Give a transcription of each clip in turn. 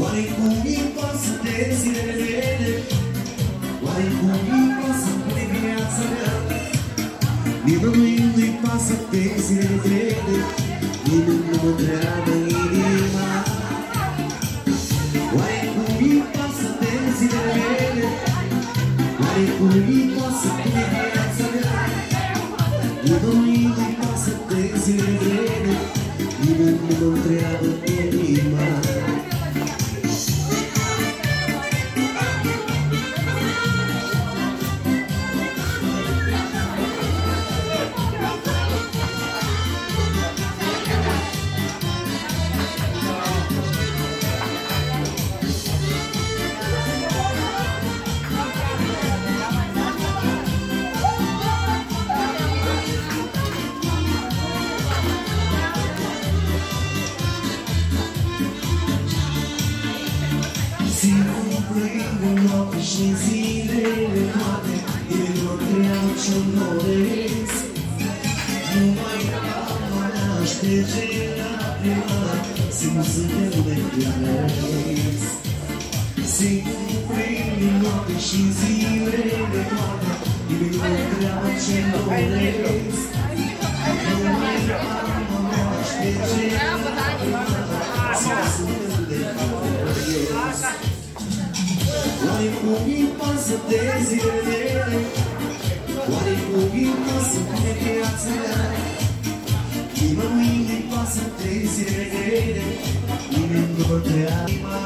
Oare cum îi pasă de zilele mele? Oare cum îi pasă de viața mea? Nimănui nu-i pasă de zilele mele Nimeni nu mă întreabă inima Oare cum îi pasă de zilele mele? Oare cum îi pasă de viața mea? Nimănui nu-i pasă de zilele mele Nimeni nu mă întreabă inima noapte și în zilele toate Nimeni nu întreabă ce-mi doresc Numai calma mea șterge lacrima Sigur suntem de cântăresc Sigur plâng în noapte și în zilele toate Nimeni nu întreabă ce-mi doresc Numai calma mea șterge lacrima Sigur suntem de cântăresc Oare cum îi pasă de zilele mele? Oare cum îi pasă de viața mea? Nimănui nu-i pasă de zilele mele Nimeni nu mă întreabă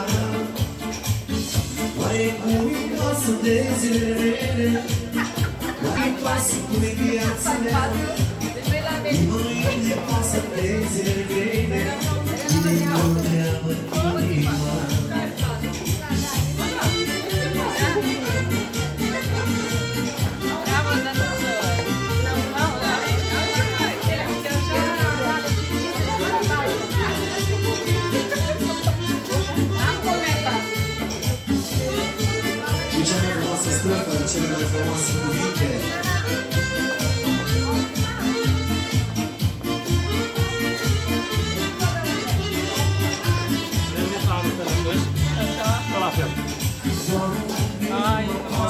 Oare cum îi pasă de zilele mele? Oare îi pasă cum e cele mai frumoase cuvinte La fel. Ai,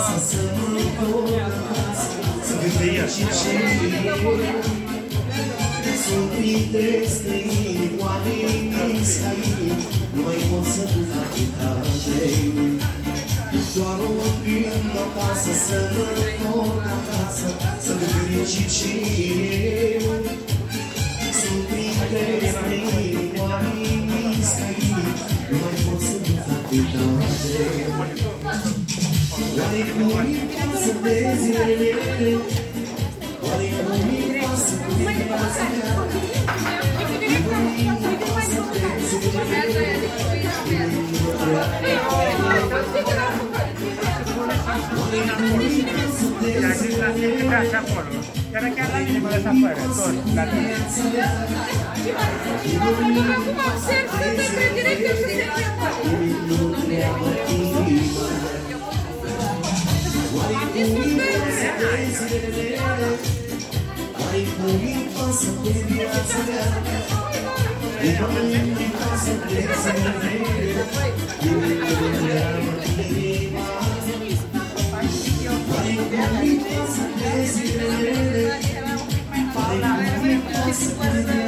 Să să mă întorc acasă Să gândesc și ce Să prindesc în inimi oamenii străini Nu mai pot să duc atâta de Doar o gând acasă Să mă întorc acasă Să gândesc și ce Să prindesc în inimi oamenii străini Nu mai pot să duc atâta de Oare cum îi pasă de zilele mele? Oare cum îi pasă de viața mea? Oare cum îi pasă de Era zis la zilele fiecare mele? și acolo. Era chiar la mine, mă lăsa fără, tot, la mine. Viața mea. Acum observ că între director și secretar. Nimeni nu mă întreabă inima. 50.